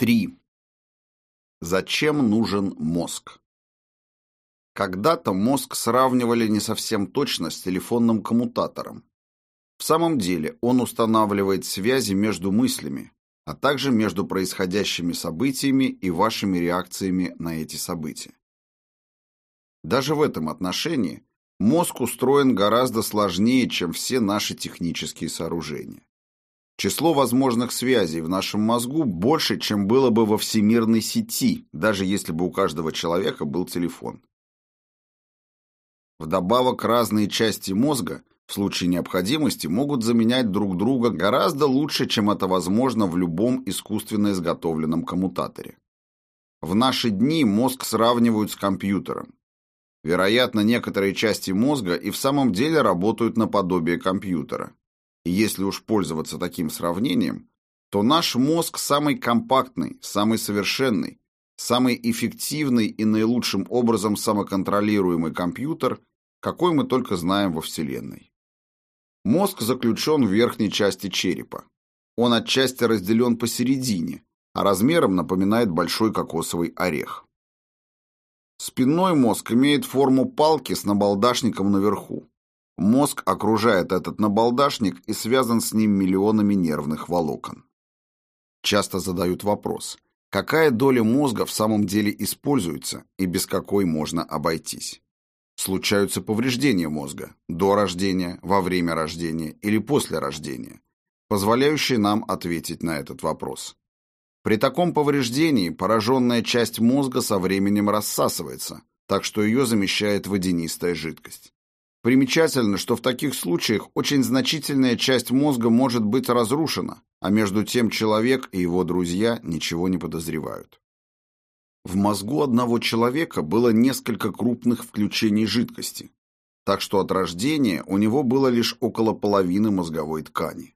3. Зачем нужен мозг? Когда-то мозг сравнивали не совсем точно с телефонным коммутатором. В самом деле он устанавливает связи между мыслями, а также между происходящими событиями и вашими реакциями на эти события. Даже в этом отношении мозг устроен гораздо сложнее, чем все наши технические сооружения. Число возможных связей в нашем мозгу больше, чем было бы во всемирной сети, даже если бы у каждого человека был телефон. Вдобавок, разные части мозга в случае необходимости могут заменять друг друга гораздо лучше, чем это возможно в любом искусственно изготовленном коммутаторе. В наши дни мозг сравнивают с компьютером. Вероятно, некоторые части мозга и в самом деле работают наподобие компьютера. И если уж пользоваться таким сравнением, то наш мозг самый компактный, самый совершенный, самый эффективный и наилучшим образом самоконтролируемый компьютер, какой мы только знаем во Вселенной. Мозг заключен в верхней части черепа. Он отчасти разделен посередине, а размером напоминает большой кокосовый орех. Спинной мозг имеет форму палки с набалдашником наверху. Мозг окружает этот набалдашник и связан с ним миллионами нервных волокон. Часто задают вопрос, какая доля мозга в самом деле используется и без какой можно обойтись. Случаются повреждения мозга до рождения, во время рождения или после рождения, позволяющие нам ответить на этот вопрос. При таком повреждении пораженная часть мозга со временем рассасывается, так что ее замещает водянистая жидкость. Примечательно, что в таких случаях очень значительная часть мозга может быть разрушена, а между тем человек и его друзья ничего не подозревают. В мозгу одного человека было несколько крупных включений жидкости, так что от рождения у него было лишь около половины мозговой ткани.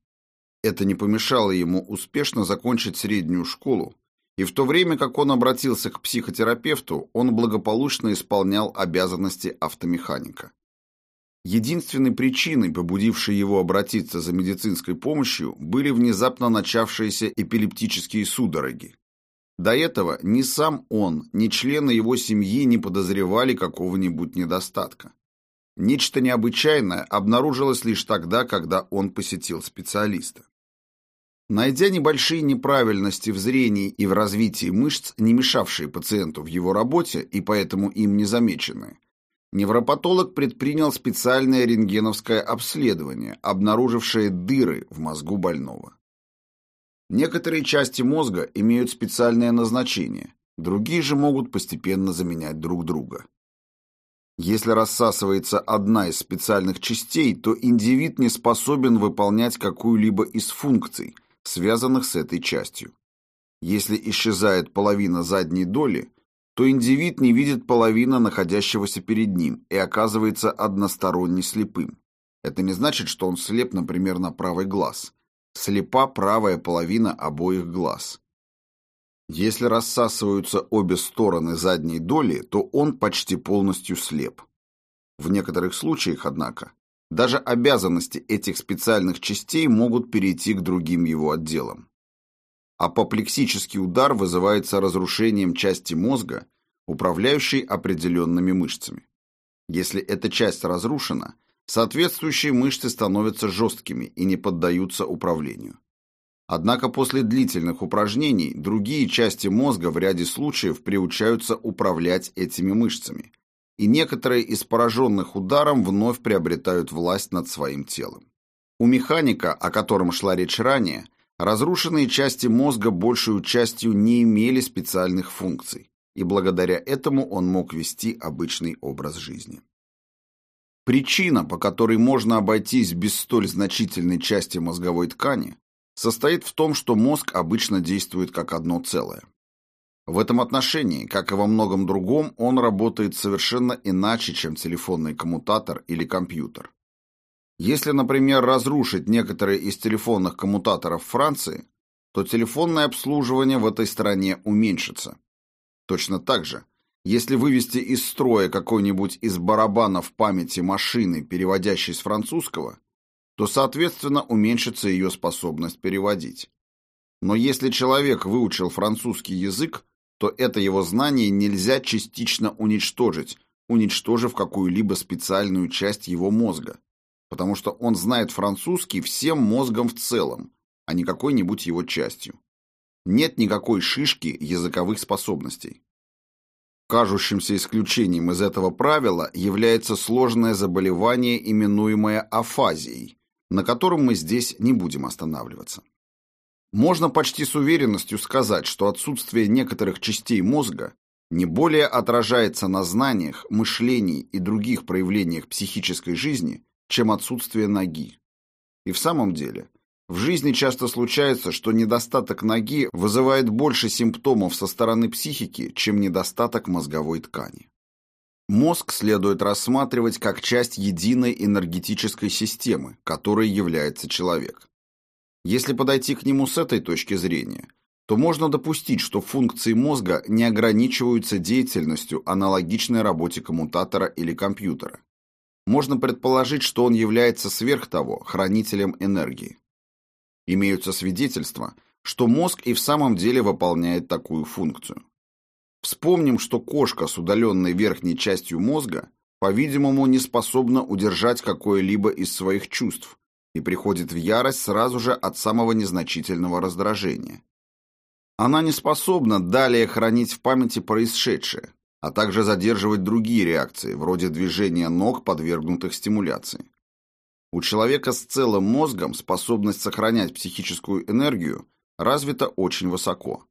Это не помешало ему успешно закончить среднюю школу, и в то время как он обратился к психотерапевту, он благополучно исполнял обязанности автомеханика. Единственной причиной, побудившей его обратиться за медицинской помощью, были внезапно начавшиеся эпилептические судороги. До этого ни сам он, ни члены его семьи не подозревали какого-нибудь недостатка. Нечто необычайное обнаружилось лишь тогда, когда он посетил специалиста. Найдя небольшие неправильности в зрении и в развитии мышц, не мешавшие пациенту в его работе и поэтому им не замеченные, Невропатолог предпринял специальное рентгеновское обследование, обнаружившее дыры в мозгу больного. Некоторые части мозга имеют специальное назначение, другие же могут постепенно заменять друг друга. Если рассасывается одна из специальных частей, то индивид не способен выполнять какую-либо из функций, связанных с этой частью. Если исчезает половина задней доли, то индивид не видит половины находящегося перед ним и оказывается односторонне слепым. Это не значит, что он слеп, например, на правый глаз. Слепа правая половина обоих глаз. Если рассасываются обе стороны задней доли, то он почти полностью слеп. В некоторых случаях, однако, даже обязанности этих специальных частей могут перейти к другим его отделам. Апоплексический удар вызывается разрушением части мозга, управляющей определенными мышцами. Если эта часть разрушена, соответствующие мышцы становятся жесткими и не поддаются управлению. Однако после длительных упражнений другие части мозга в ряде случаев приучаются управлять этими мышцами, и некоторые из пораженных ударом вновь приобретают власть над своим телом. У механика, о котором шла речь ранее, Разрушенные части мозга большую частью не имели специальных функций, и благодаря этому он мог вести обычный образ жизни. Причина, по которой можно обойтись без столь значительной части мозговой ткани, состоит в том, что мозг обычно действует как одно целое. В этом отношении, как и во многом другом, он работает совершенно иначе, чем телефонный коммутатор или компьютер. Если, например, разрушить некоторые из телефонных коммутаторов Франции, то телефонное обслуживание в этой стране уменьшится. Точно так же, если вывести из строя какой-нибудь из барабанов памяти машины, переводящей с французского, то, соответственно, уменьшится ее способность переводить. Но если человек выучил французский язык, то это его знание нельзя частично уничтожить, уничтожив какую-либо специальную часть его мозга, потому что он знает французский всем мозгом в целом, а не какой-нибудь его частью. Нет никакой шишки языковых способностей. Кажущимся исключением из этого правила является сложное заболевание, именуемое афазией, на котором мы здесь не будем останавливаться. Можно почти с уверенностью сказать, что отсутствие некоторых частей мозга не более отражается на знаниях, мышлении и других проявлениях психической жизни, чем отсутствие ноги. И в самом деле, в жизни часто случается, что недостаток ноги вызывает больше симптомов со стороны психики, чем недостаток мозговой ткани. Мозг следует рассматривать как часть единой энергетической системы, которой является человек. Если подойти к нему с этой точки зрения, то можно допустить, что функции мозга не ограничиваются деятельностью, аналогичной работе коммутатора или компьютера. Можно предположить, что он является сверх того хранителем энергии. Имеются свидетельства, что мозг и в самом деле выполняет такую функцию. Вспомним, что кошка с удаленной верхней частью мозга, по-видимому, не способна удержать какое-либо из своих чувств и приходит в ярость сразу же от самого незначительного раздражения. Она не способна далее хранить в памяти происшедшее, а также задерживать другие реакции, вроде движения ног, подвергнутых стимуляции. У человека с целым мозгом способность сохранять психическую энергию развита очень высоко.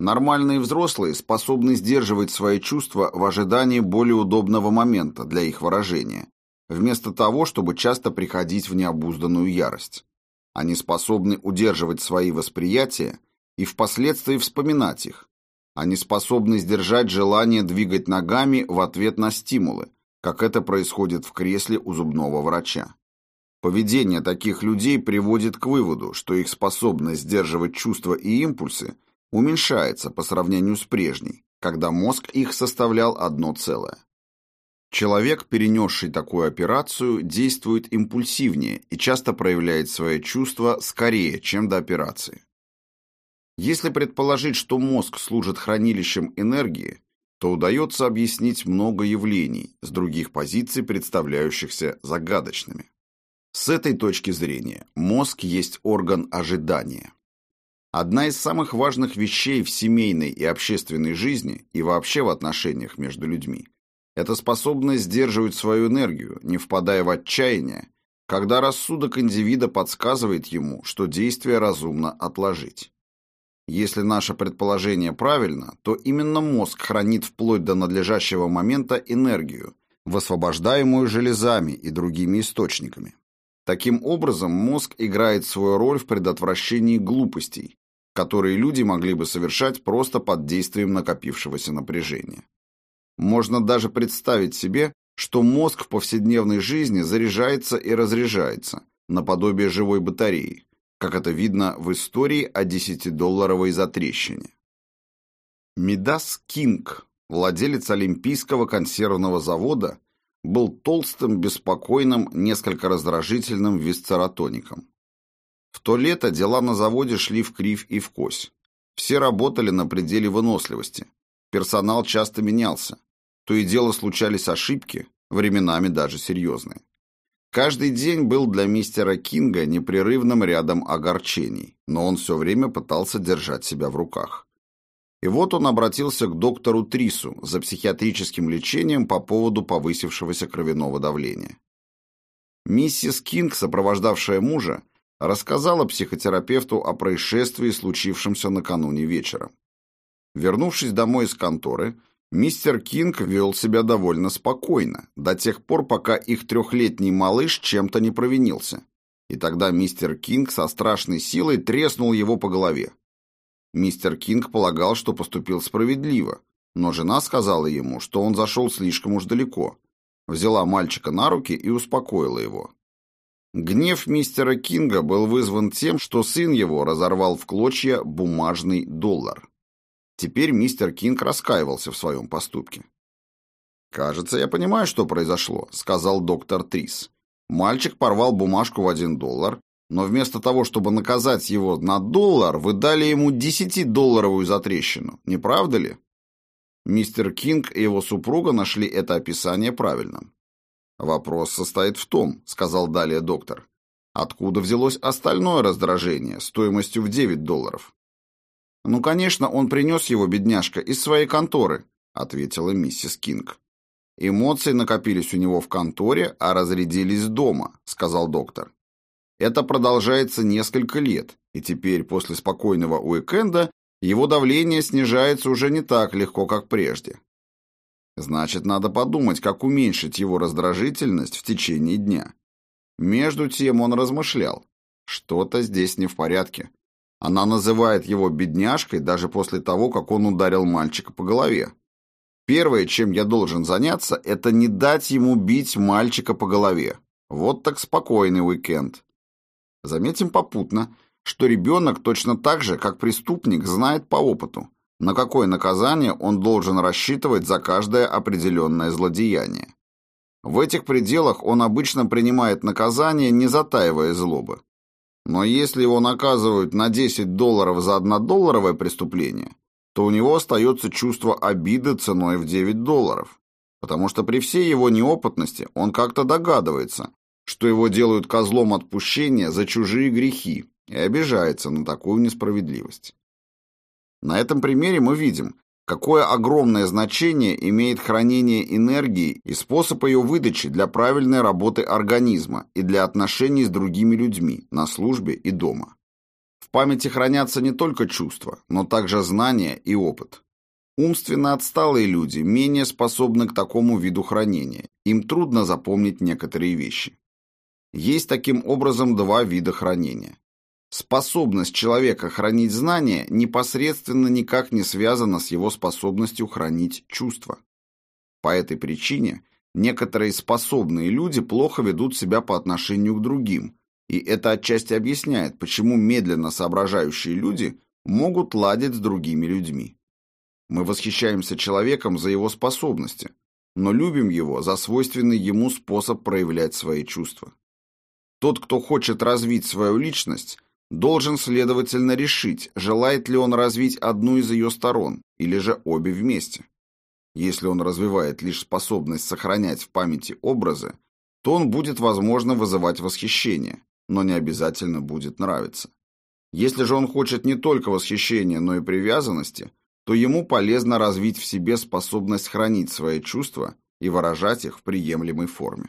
Нормальные взрослые способны сдерживать свои чувства в ожидании более удобного момента для их выражения, вместо того, чтобы часто приходить в необузданную ярость. Они способны удерживать свои восприятия и впоследствии вспоминать их. Они способны сдержать желание двигать ногами в ответ на стимулы, как это происходит в кресле у зубного врача. Поведение таких людей приводит к выводу, что их способность сдерживать чувства и импульсы уменьшается по сравнению с прежней, когда мозг их составлял одно целое. Человек, перенесший такую операцию, действует импульсивнее и часто проявляет свои чувства скорее, чем до операции. Если предположить, что мозг служит хранилищем энергии, то удается объяснить много явлений с других позиций, представляющихся загадочными. С этой точки зрения мозг есть орган ожидания. Одна из самых важных вещей в семейной и общественной жизни и вообще в отношениях между людьми – это способность сдерживать свою энергию, не впадая в отчаяние, когда рассудок индивида подсказывает ему, что действие разумно отложить. Если наше предположение правильно, то именно мозг хранит вплоть до надлежащего момента энергию, высвобождаемую железами и другими источниками. Таким образом, мозг играет свою роль в предотвращении глупостей, которые люди могли бы совершать просто под действием накопившегося напряжения. Можно даже представить себе, что мозг в повседневной жизни заряжается и разряжается, наподобие живой батареи, как это видно в истории о 10-долларовой затрещине. Мидас Кинг, владелец Олимпийского консервного завода, был толстым, беспокойным, несколько раздражительным висцератоником. В то лето дела на заводе шли в кривь и в кось. Все работали на пределе выносливости. Персонал часто менялся. То и дело случались ошибки, временами даже серьезные. Каждый день был для мистера Кинга непрерывным рядом огорчений, но он все время пытался держать себя в руках. И вот он обратился к доктору Трису за психиатрическим лечением по поводу повысившегося кровяного давления. Миссис Кинг, сопровождавшая мужа, рассказала психотерапевту о происшествии, случившемся накануне вечером. Вернувшись домой из конторы, мистер Кинг вел себя довольно спокойно, до тех пор, пока их трехлетний малыш чем-то не провинился. И тогда мистер Кинг со страшной силой треснул его по голове. Мистер Кинг полагал, что поступил справедливо, но жена сказала ему, что он зашел слишком уж далеко. Взяла мальчика на руки и успокоила его. Гнев мистера Кинга был вызван тем, что сын его разорвал в клочья бумажный доллар. Теперь мистер Кинг раскаивался в своем поступке. «Кажется, я понимаю, что произошло», — сказал доктор Трис. Мальчик порвал бумажку в один доллар, Но вместо того, чтобы наказать его на доллар, вы дали ему десятидолларовую затрещину, не правда ли? Мистер Кинг и его супруга нашли это описание правильным. «Вопрос состоит в том», — сказал далее доктор, откуда взялось остальное раздражение стоимостью в 9 долларов. «Ну, конечно, он принес его, бедняжка, из своей конторы», — ответила миссис Кинг. «Эмоции накопились у него в конторе, а разрядились дома», — сказал доктор. «Это продолжается несколько лет, и теперь, после спокойного уикенда, его давление снижается уже не так легко, как прежде. Значит, надо подумать, как уменьшить его раздражительность в течение дня. Между тем он размышлял. Что-то здесь не в порядке. Она называет его бедняжкой даже после того, как он ударил мальчика по голове. Первое, чем я должен заняться, это не дать ему бить мальчика по голове. Вот так спокойный уикенд. Заметим попутно, что ребенок точно так же, как преступник, знает по опыту, на какое наказание он должен рассчитывать за каждое определенное злодеяние. В этих пределах он обычно принимает наказание, не затаивая злобы. Но если его наказывают на 10 долларов за однодолларовое преступление, то у него остается чувство обиды ценой в 9 долларов, потому что при всей его неопытности он как-то догадывается, что его делают козлом отпущения за чужие грехи, и обижается на такую несправедливость. На этом примере мы видим, какое огромное значение имеет хранение энергии и способ ее выдачи для правильной работы организма и для отношений с другими людьми на службе и дома. В памяти хранятся не только чувства, но также знания и опыт. Умственно отсталые люди менее способны к такому виду хранения, им трудно запомнить некоторые вещи. Есть таким образом два вида хранения. Способность человека хранить знания непосредственно никак не связана с его способностью хранить чувства. По этой причине некоторые способные люди плохо ведут себя по отношению к другим, и это отчасти объясняет, почему медленно соображающие люди могут ладить с другими людьми. Мы восхищаемся человеком за его способности, но любим его за свойственный ему способ проявлять свои чувства. Тот, кто хочет развить свою личность, должен, следовательно, решить, желает ли он развить одну из ее сторон или же обе вместе. Если он развивает лишь способность сохранять в памяти образы, то он будет, возможно, вызывать восхищение, но не обязательно будет нравиться. Если же он хочет не только восхищения, но и привязанности, то ему полезно развить в себе способность хранить свои чувства и выражать их в приемлемой форме.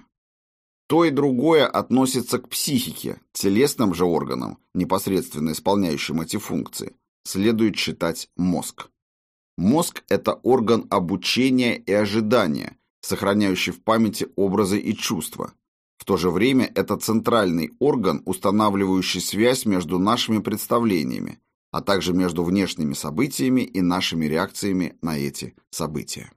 То и другое относится к психике, телесным же органам, непосредственно исполняющим эти функции, следует считать мозг. Мозг – это орган обучения и ожидания, сохраняющий в памяти образы и чувства. В то же время это центральный орган, устанавливающий связь между нашими представлениями, а также между внешними событиями и нашими реакциями на эти события.